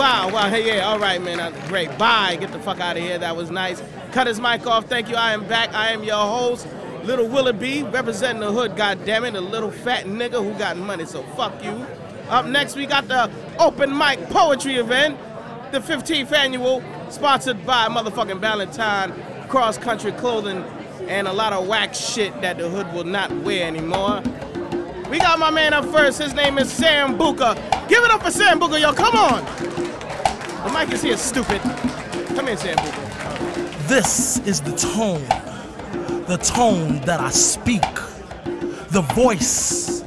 wow, wow. Hey, yeah, all right, man. Uh, great. Bye. Get the fuck out of here. That was nice. Cut his mic off. Thank you. I am back. I am your host, Little Willoughby, representing the hood, goddammit. A little fat nigga who got money, so fuck you. Up next, we got the open mic poetry event, the 15th annual, sponsored by motherfucking Valentine, cross country clothing, and a lot of whack shit that the hood will not wear anymore. We got my man up first. His name is Sam Buka. Give it up for Sam Buka, yo. Come on. The mic is here, stupid. Come in, Sam Buka. This is the tone, the tone that I speak, the voice,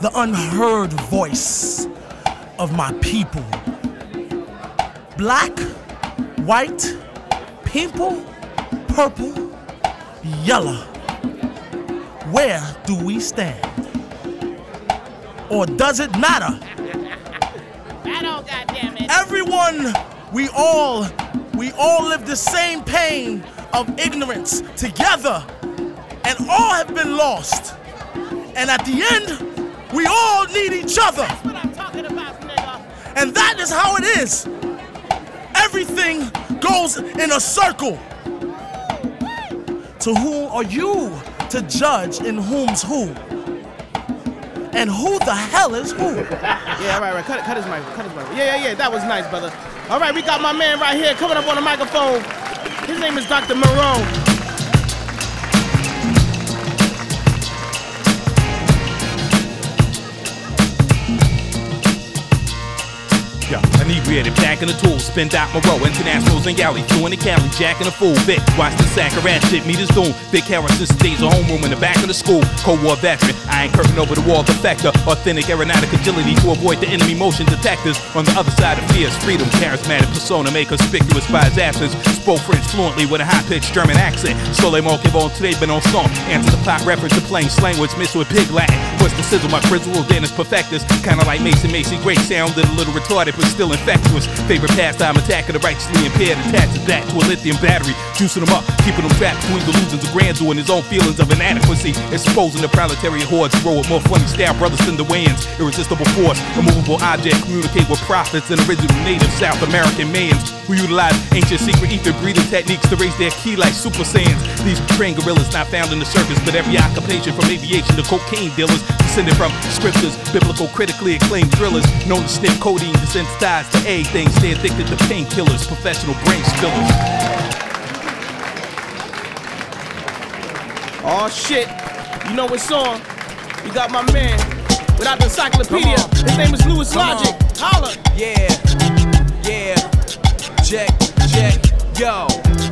the unheard voice of my people. Black, white, purple, purple, yellow. Where do we stand? Or does it matter? I don't, goddamn. Everyone, we all, we all live the same pain of ignorance together, and all have been lost. And at the end, we all need each other. That's what I'm talking about, nigga. And that is how it is. Everything goes in a circle. To whom are you to judge in whom's who? And who the hell is who? Yeah, right, right. Cut, cut his mic. Cut his mic. Yeah, yeah, yeah. That was nice, brother. All right, we got my man right here coming up on the microphone. His name is Dr. Moreau. Inebriated, back in the tools, spin out my row, internationals and galley, doing the Cali, jacking a fool, Vic, watch the sack of rat shit, meet his doom, Vic Harrison stays a homeroom in the back of the school, Cold War veteran, I ain't curtain over the wall defector, authentic aeronautic agility to avoid the enemy motion detectors, on the other side of fierce freedom, charismatic persona, made conspicuous by his absence, spoke French fluently with a high-pitched German accent, Soleil Monkey today been on song, answer the pop reference to plain slang words mixed with pig Latin, what's the sizzle, my frizzle, then is perfectus, kinda like Mason Macy, great sounded a little retarded, but still infectious. Favorite pastime, attacking the righteously impaired, attaches that to a lithium battery, juicing them up, keeping them trapped between delusions of grandeur and his own feelings of inadequacy, exposing the proletariat hordes to roll with more funny style brothers than the Wayans, irresistible force, immovable object, communicate with prophets and original native South American mans who utilize ancient secret ether breathing techniques to raise their key like super saiyans. These trained gorillas not found in the circus, but every occupation from aviation to cocaine dealers descended from scriptures, biblical critically acclaimed thrillers known to sniff codeine, desensitized to everything, stay addicted to painkillers, professional brain spillers. Oh shit. You know what's on. We got my man without the encyclopedia. His name is Louis Come Logic. on. Holla. Yeah, yeah, check, check, yo.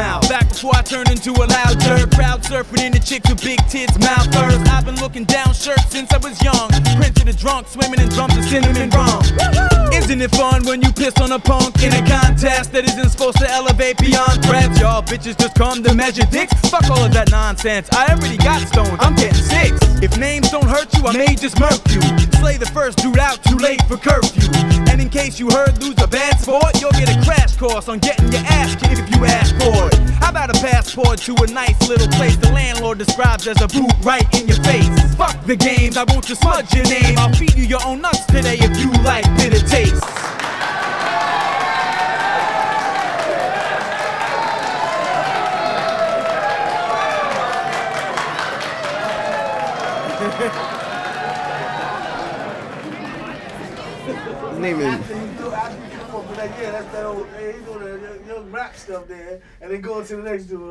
I used to be a loudmouth back before I turned into a loud jerk. Proud surfing in the chick with big tits, mouth first. I've been looking down shirts since I was young. Prince of the drunk, swimming in drums of cinnamon rum. Isn't it fun when you piss on a punk in a contest that isn't supposed to elevate beyond threats? Y'all bitches just come to measure dicks. Fuck all of that nonsense. I already got stoned. I'm getting six. If names don't hurt you, I may just murk you. Slay the first dude out, too late for curfew. In case you heard lose a bad sport, you'll get a crash course on getting your ass kicked if you ask for it. How about a passport to a nice little place the landlord describes as a boot right in your face? Fuck the games, I won't just smudge your name. I'll feed you your own nuts today if you like bitter taste. His name is Yeah, that's that old, hey, he's doing that young, rap stuff there, and then going to the next dude.